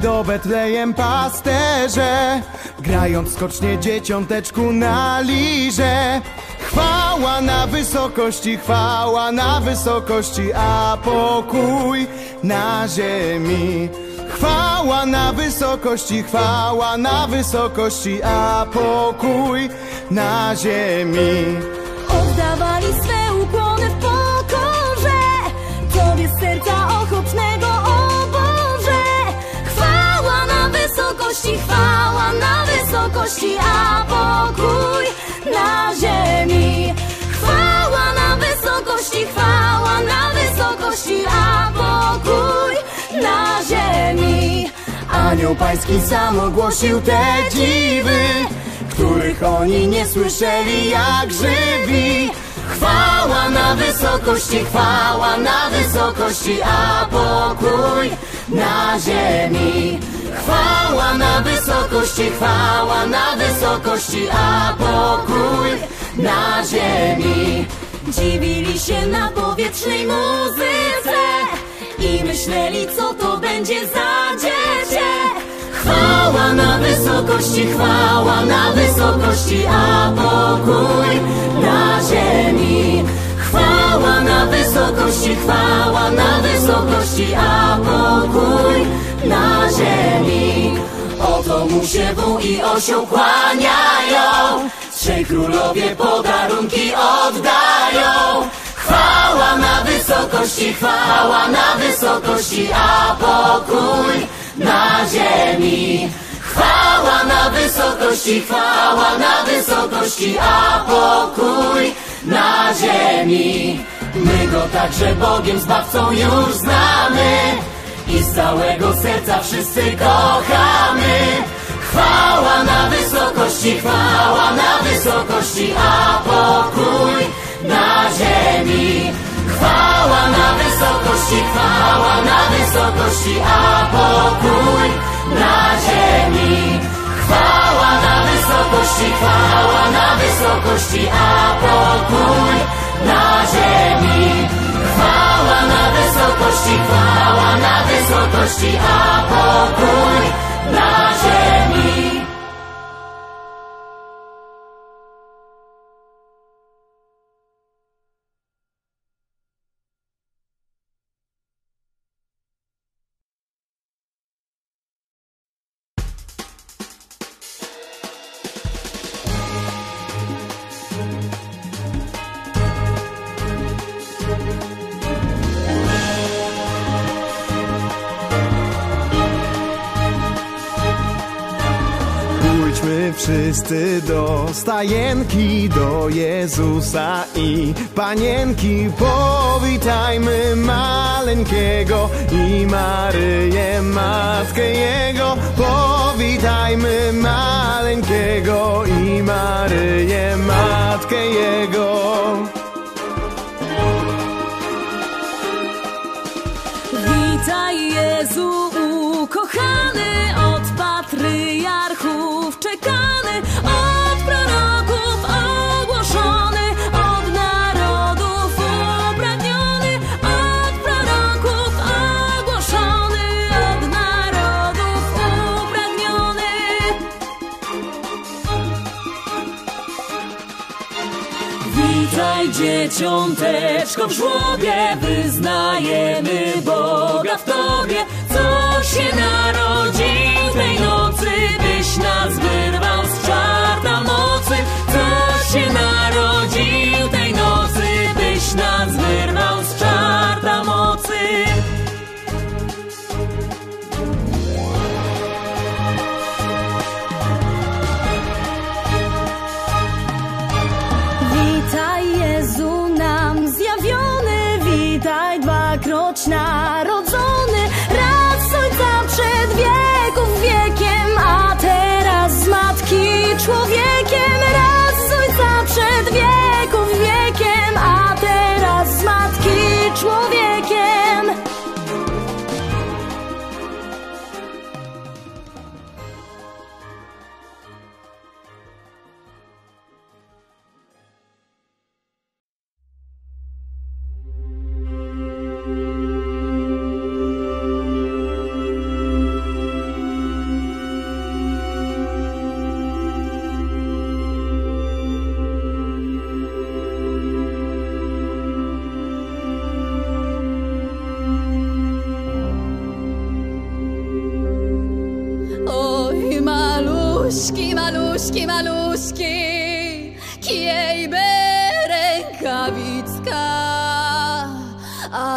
do Betlejem pasterze, grając skocznie dzieciąteczku na lirze. Chwała na wysokości, chwała na wysokości, a pokój na ziemi. Chwała na wysokości, chwała na wysokości, a pokój na ziemi. Anioł pański sam ogłosił te dziwy, których oni nie słyszeli jak żywi. Chwała na wysokości, chwała na wysokości, a pokój na ziemi. Chwała na wysokości, chwała na wysokości, a pokój na ziemi. Dziwili się na powietrznej muzyce i myśleli, co to będzie za dziecię. Chwała na wysokości, chwała na wysokości, a pokój na ziemi. Chwała na wysokości, chwała na wysokości, a pokój na ziemi. Oto mu się i osioł kłaniają, trzej królowie podarunki oddają. Chwała na wysokości, chwała na wysokości, a pokój na ziemi. Chwała na wysokości, chwała na wysokości, a pokój na ziemi. My go także Bogiem Zbawcą już znamy i z całego serca wszyscy kochamy. Chwała na wysokości, chwała na wysokości, a pokój wysokości, chwała na wysokości, a pokój na ziemi. Chwała na wysokości, chwała na wysokości, a pokój na ziemi. Chwała na wysokości, chwała na wysokości, a pokój na ziemi. Wszyscy do stajenki, do Jezusa i panienki. Powitajmy maleńkiego i Maryję, matkę Jego. Powitajmy maleńkiego i Maryję, matkę Jego. Witaj Jezus dzieciąteczko w żłobie Wyznajemy Boga w Tobie. Co się narodzi tej nocy Byś nas wyrwał z czarna mocy. Co się narodzi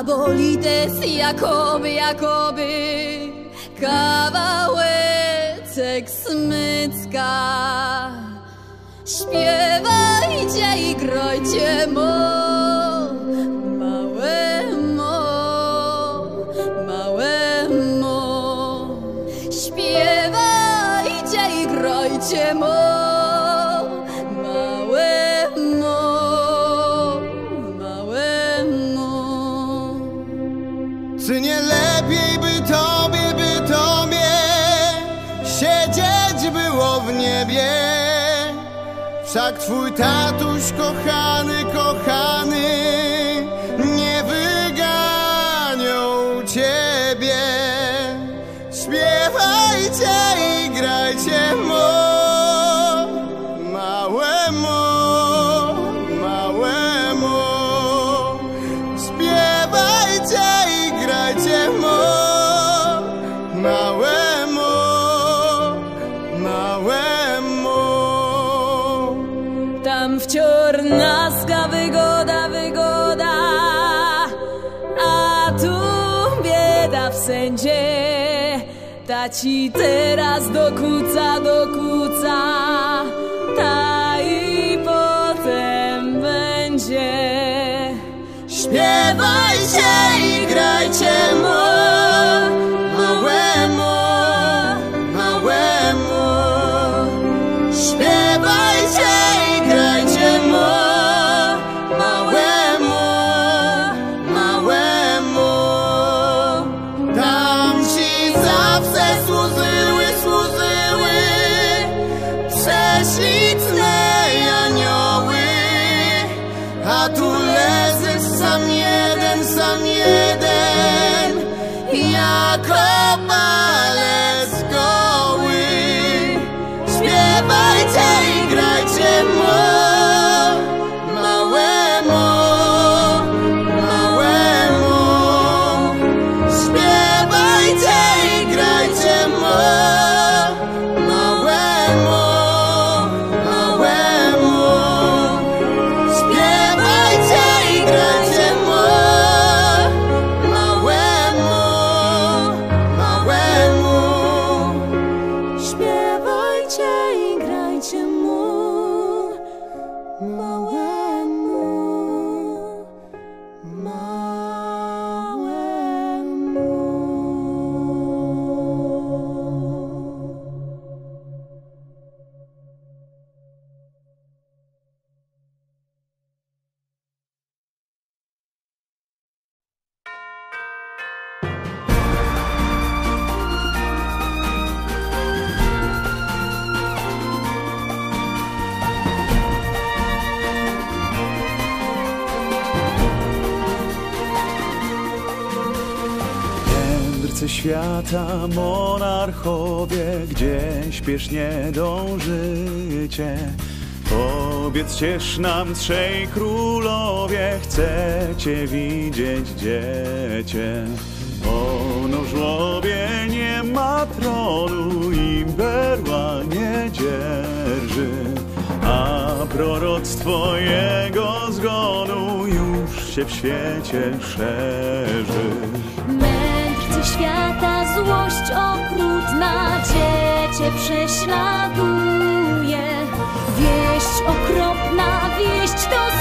abolites jakoby, jakoby kawałeczek smycka. Śpiewajcie i grojcie moc. Wszak twój tatuś kochany, kochany. ci teraz dokuca, dokuca Ta i potem będzie. Śpiewajcie i grajcie mocno krańce świata monarchowie, gdzie śpiesznie dążycie. Obieccie nam trzej królowie, chcecie widzieć dziecię. Ono żłobie nie ma tronu i berła nie dzierży, a proroctwo jego zgonu już się w świecie szerzy. Świata złość okrutna Dziecię prześladuje. Wieść okropna, wieść to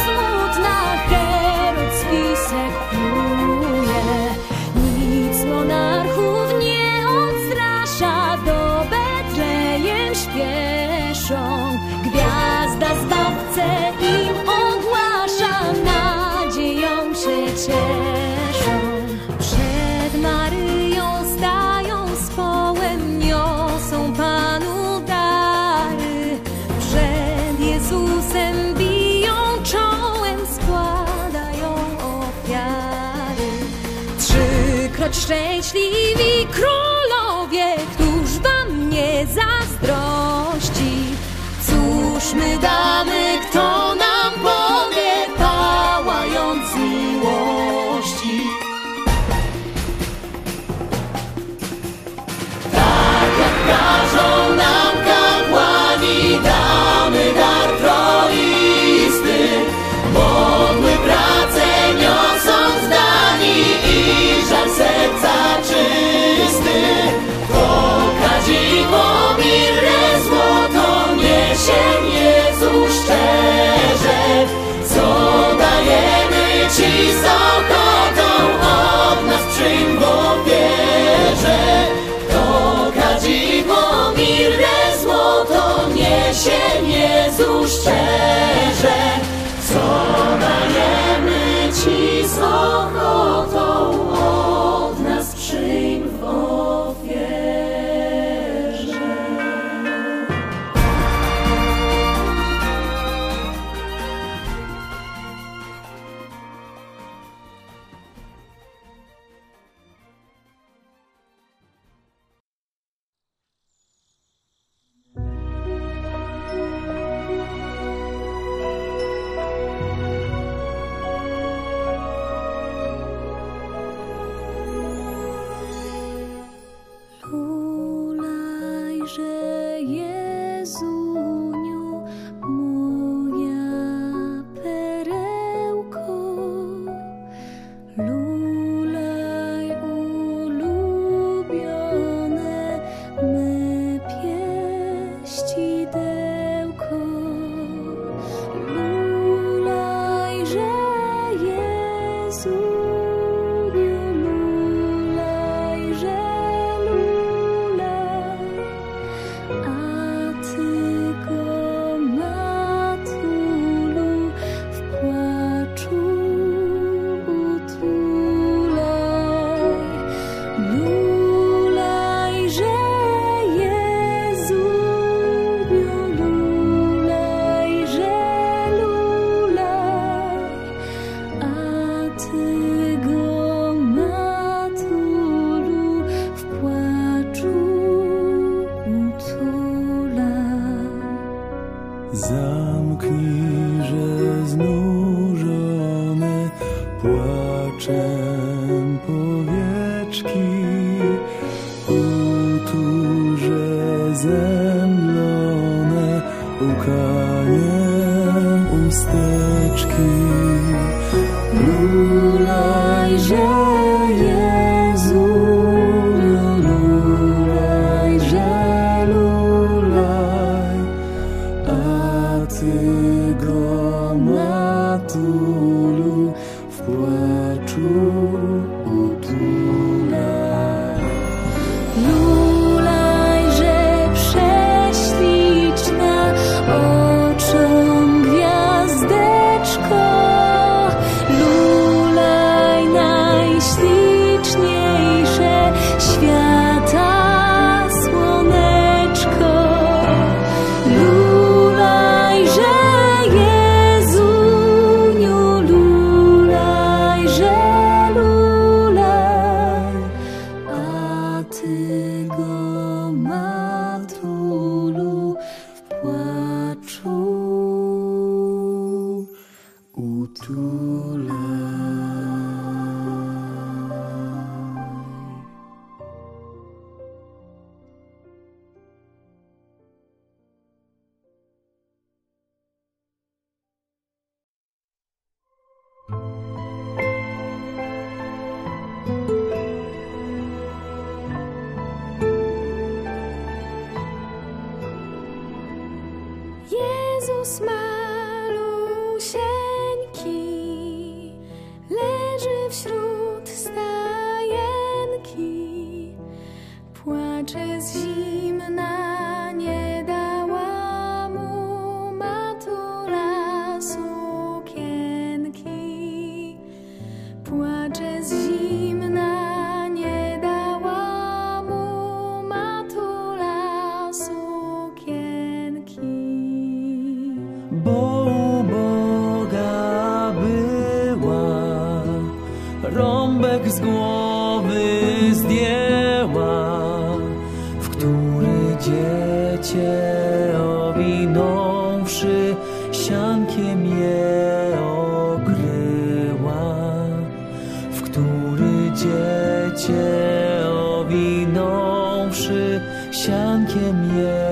像甜言。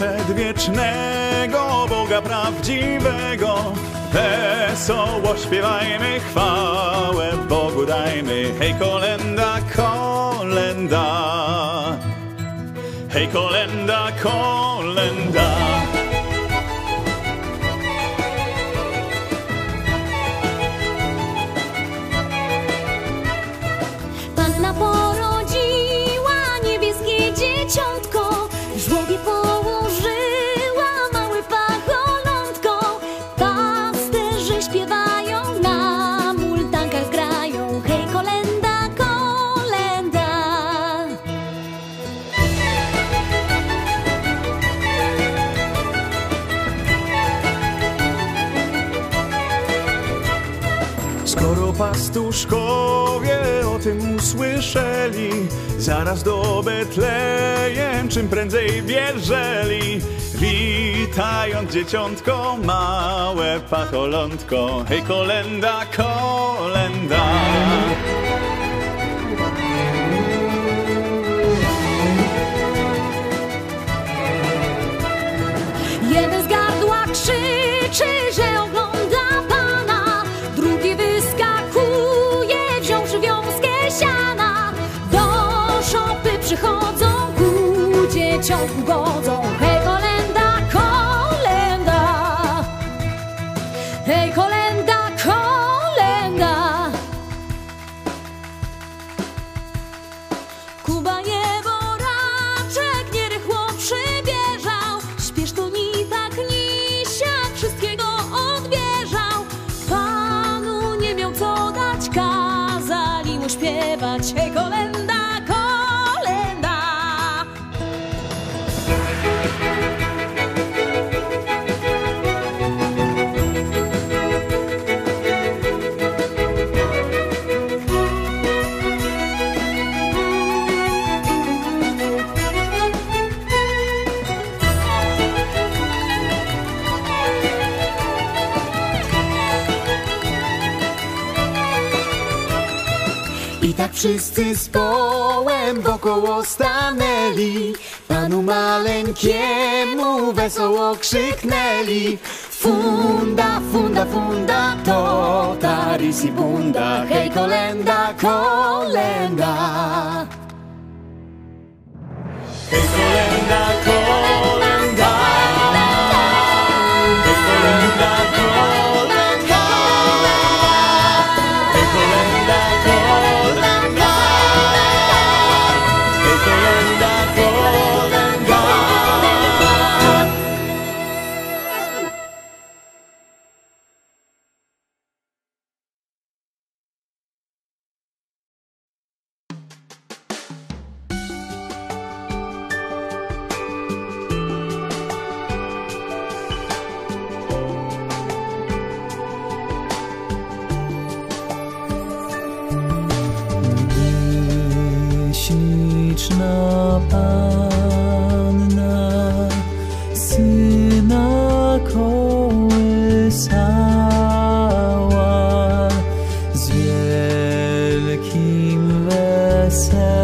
przedwiecznego Boga prawdziwego. Wesoło śpiewajmy, chwałę Bogu dajmy. Hej kolenda, kolenda. Hej kolenda, kolenda. Pan na zaraz do Betlejem, czym prędzej wierżeli. Witając dzieciątko, małe pacholątko, hej kolenda, kolenda. Wszyscy z połem wokoło stanęli, panu maleńkiemu wesoło krzyknęli. Funda, funda, funda, to ta bunda, hej kolenda, kolenda. Hej kolenda, kolenda. myself.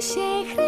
谁和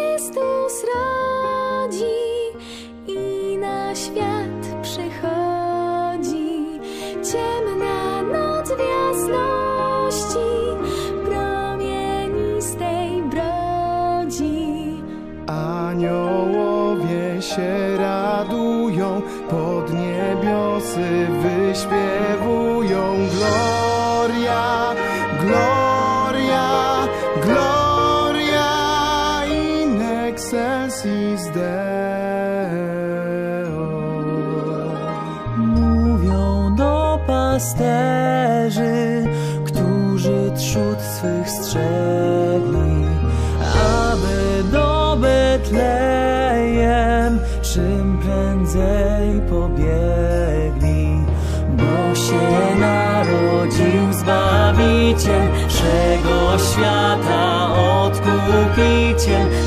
一天。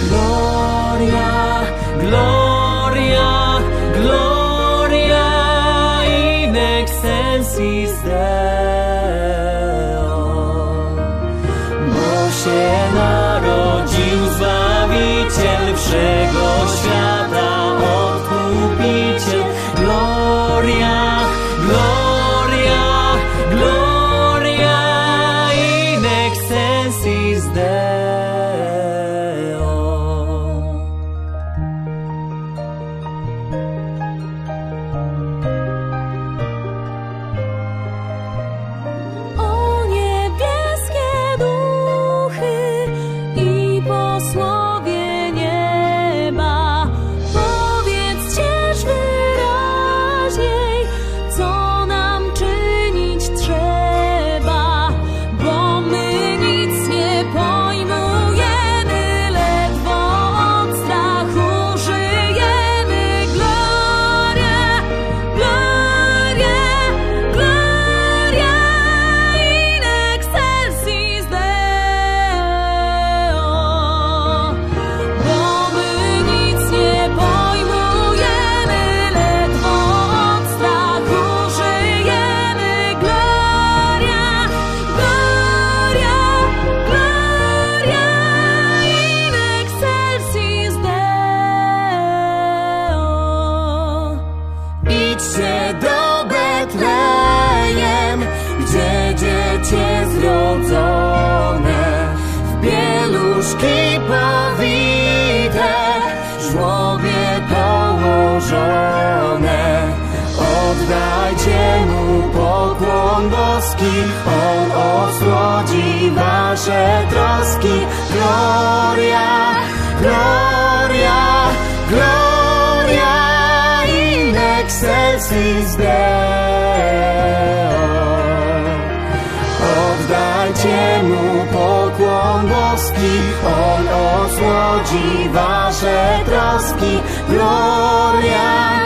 ich On osłodzi wasze troski. Gloria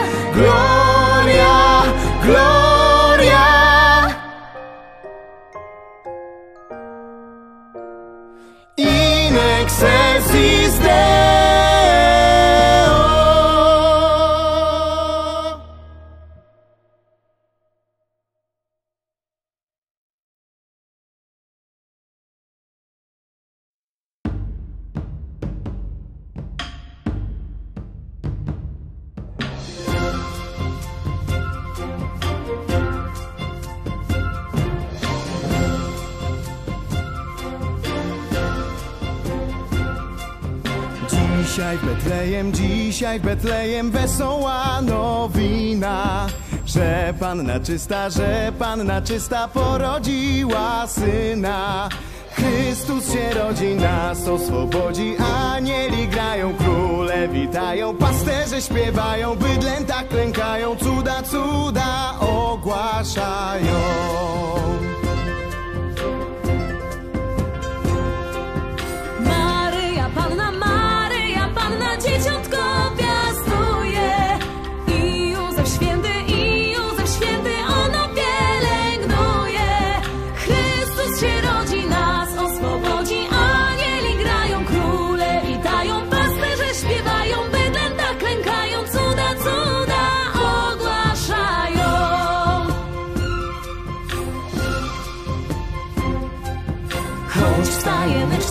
Dzisiaj w Betlejem wesoła nowina, że panna czysta, że panna czysta porodziła syna. Chrystus się rodzi, nas oswobodzi, anieli grają, króle witają, pasterze śpiewają, bydlęta klękają, cuda, cuda ogłaszają.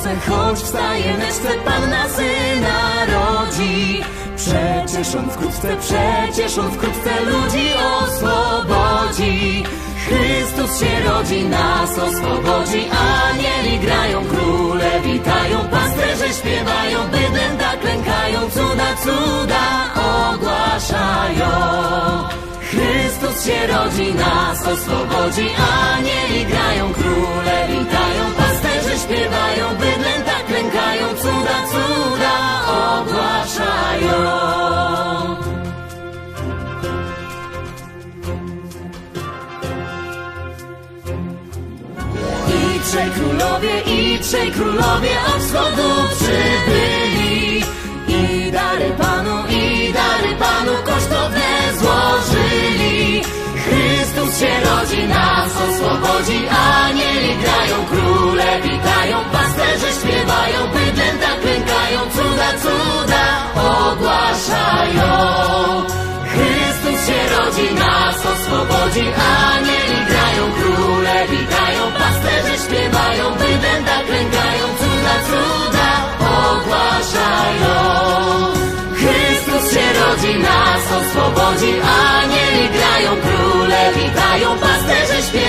Stajeneczce, choć w stajeneczce Panna Syna rodzi. Przecież On wkrótce, przecież On wkrótce ludzi oswobodzi. Chrystus się rodzi, nas oswobodzi, anieli grają, króle witają, pasterze śpiewają, bydlęta klękają, cuda, cuda ogłaszają. Chrystus się rodzi, nas oswobodzi, anieli grają, króle witają, śpiewają, bydlęta klękają, cuda, cuda ogłaszają. I trzej królowie, i trzej królowie od wschodu przybyli. I dary Panu, i dary Panu kosztowne złożyli. Chrystus się rodzi, nas oswobodzi, anieli grają, króle witają, pasterze śpiewają, bydlęta klękają, cuda, cuda ogłaszają. Chrystus się rodzi, nas oswobodzi, anieli grają, króle witają, pasterze śpiewają, bydlęta klękają, cuda, cuda ogłaszają. Chrystus się rodzi, nas oswobodzi, anieli grają, króle witają, pasterze śpiewają,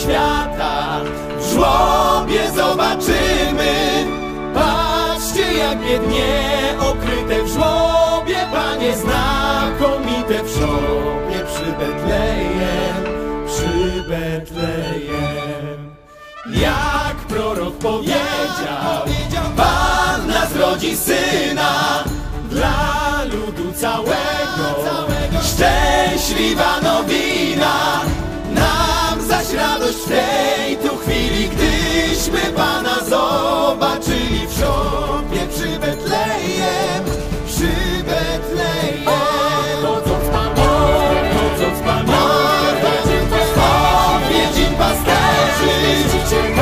świata. W żłobie zobaczymy. Patrzcie jak biednie okryte w żłobie. Panie znakomite w szopie Przy Betlejem, przy Betlejem. Jak prorok powiedział Pan nas rodzi syna dla ludu całego, Szczęśliwa nowina Radość w tej tu chwili Gdyśmy Pana zobaczyli W szopie przy Betlejem Przy Betlejem. Chodząc pamiątkę Chodząc pamiątkę Odwiedzin pasterzy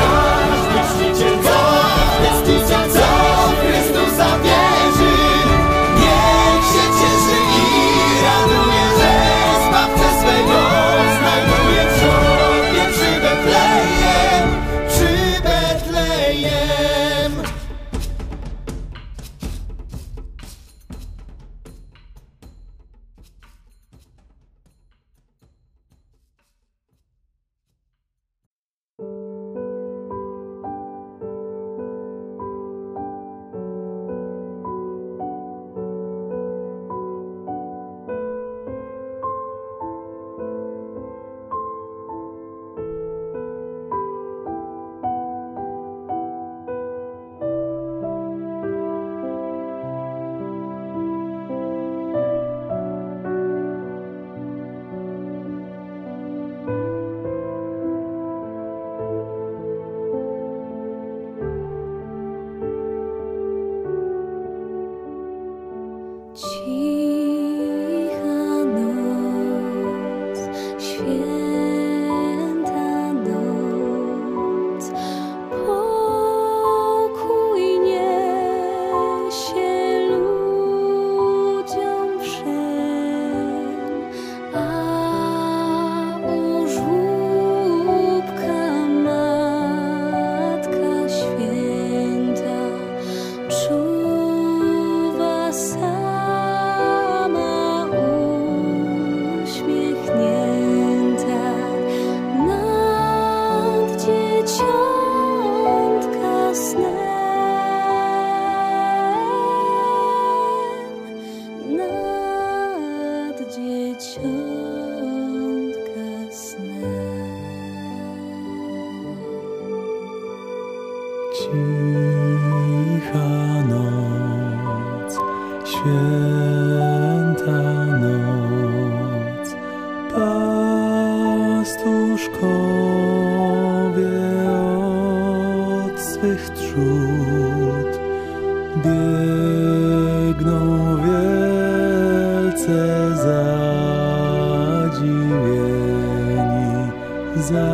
za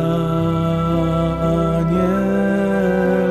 anielskich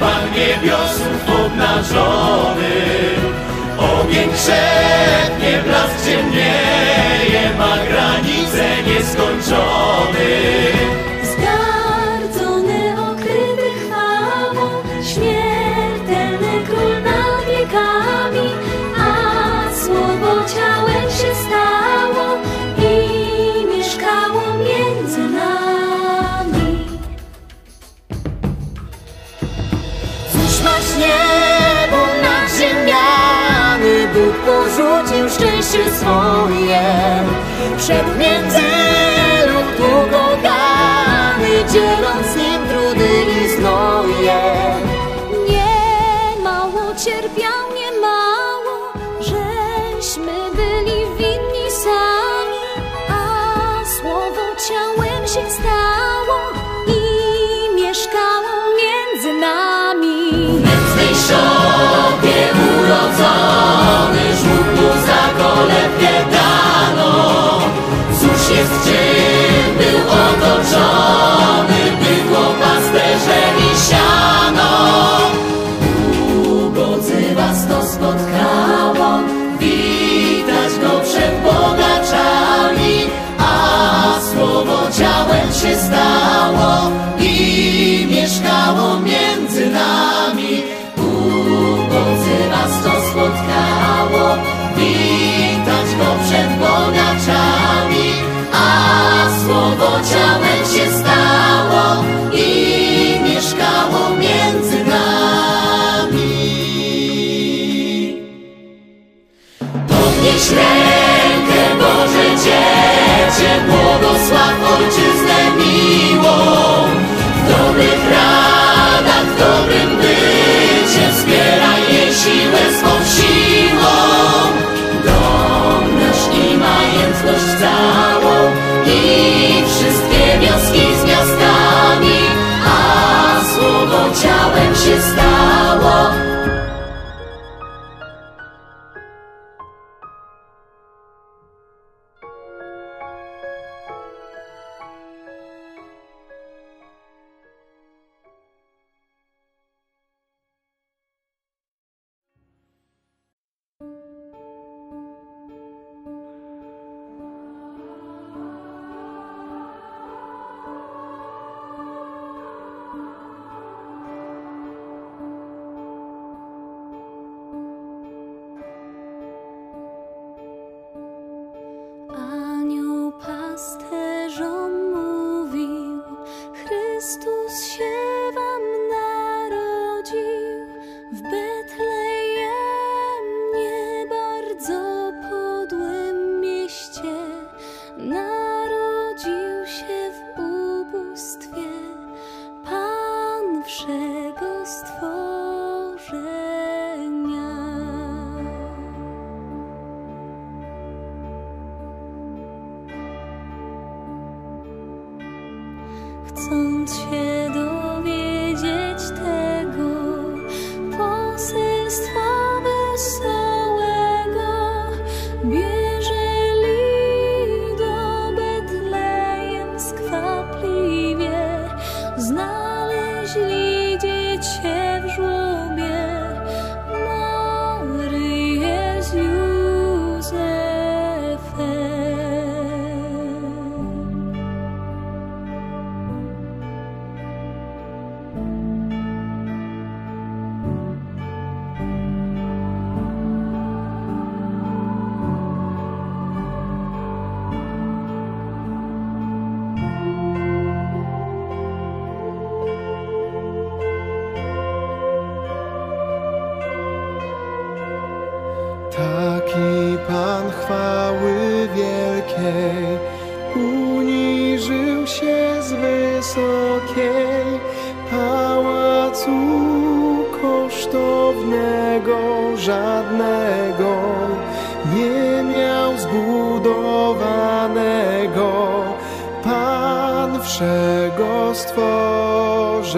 Pan niebiosów obnażony. Ogień krzepnie, blask ciemnieje, ma granice nieskończony. Porzucił szczęście swoje. Wszedł między lud ukogany, dzieląc otoczony, bydło pasterzem i siano. Ubodzy was to spotkało, witać go przed bogaczami, a słowo ciałem się stało rękę, Boże Dziecię, błogosław Ojczyznę miłą. W dobrych radach, w dobrym bycie, wspieraj jej siłę swą siłą. Dom nasz i majętność całą i wszystkie wioski z miastami, a słowo ciałem się stało. 天 miał zbudowanego Pan wszego stworzenia.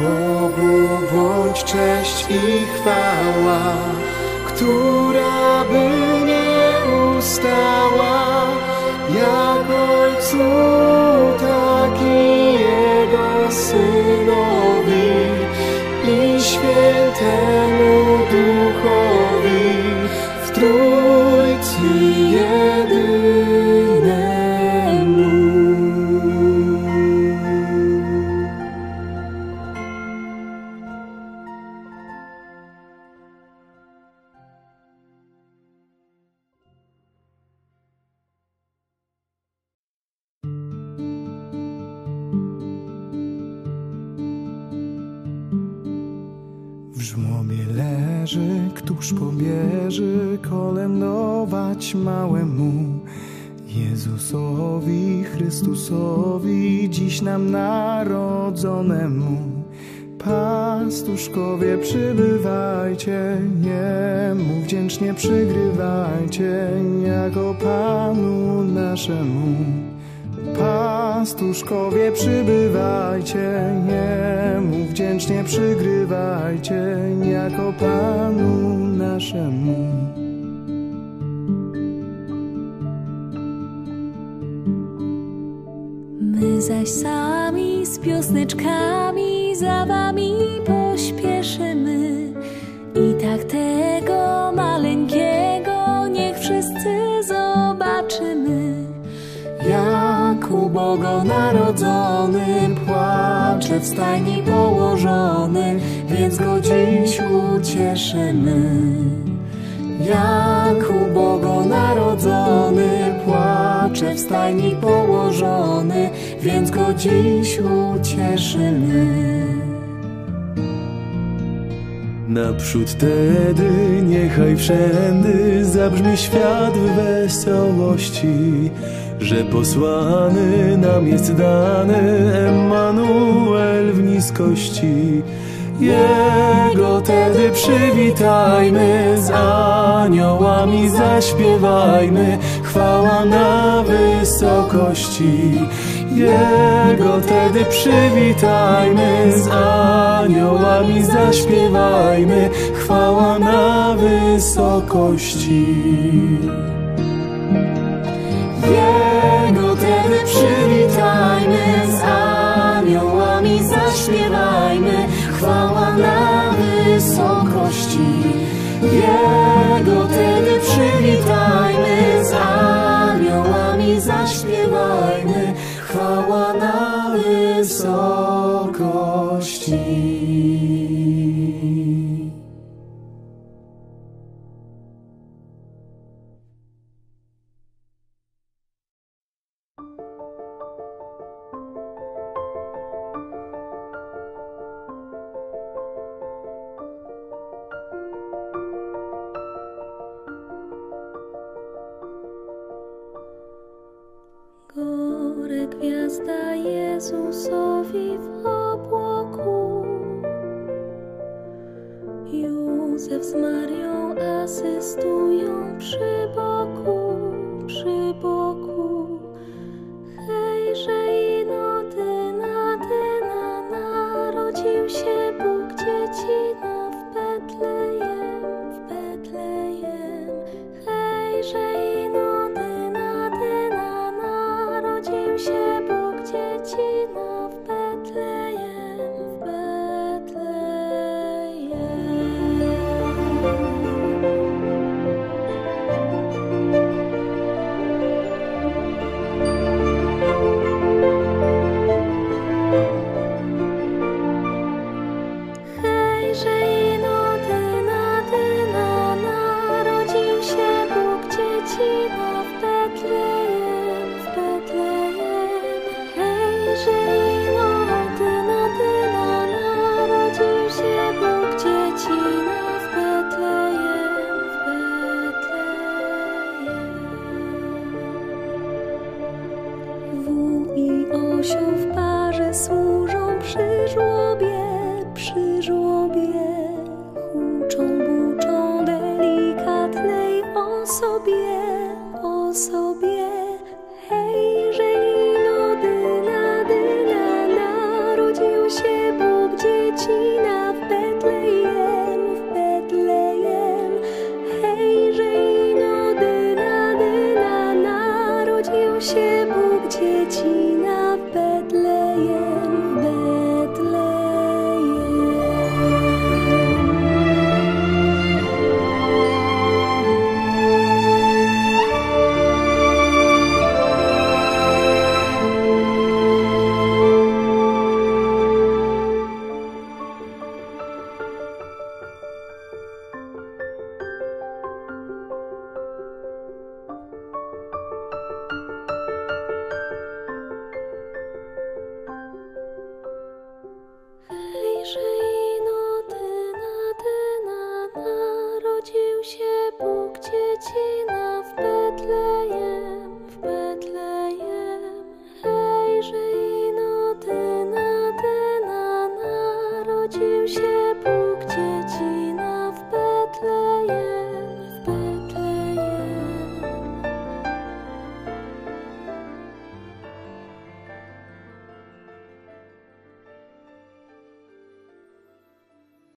Bogu bądź cześć i chwała, która My zaś sami z piosneczkami za wami pośpieszymy. I tak tego maleńkiego niech wszyscy zobaczymy. Jak ubogo narodzony, płacze w stajni położony, więc go dziś ucieszymy. Jak ubogo narodzony, płacze w stajni położony, więc go dziś ucieszymy. Naprzód tedy niechaj wszędy zabrzmi świat w wesołości, że posłany nam jest dany Emanuel w niskości. Jego tedy przywitajmy, z aniołami zaśpiewajmy, chwała na wysokości. Jego tedy przywitajmy, z aniołami zaśpiewajmy, chwała na wysokości. Jego tedy przywitajmy, z aniołami zaśpiewajmy, chwała na wysokości. Jego tedy przywitajmy, chwała na wysokości. osioł w parze służą przy żłobie, przy żłobie. Huczą, buczą delikatnej osobie, osobie.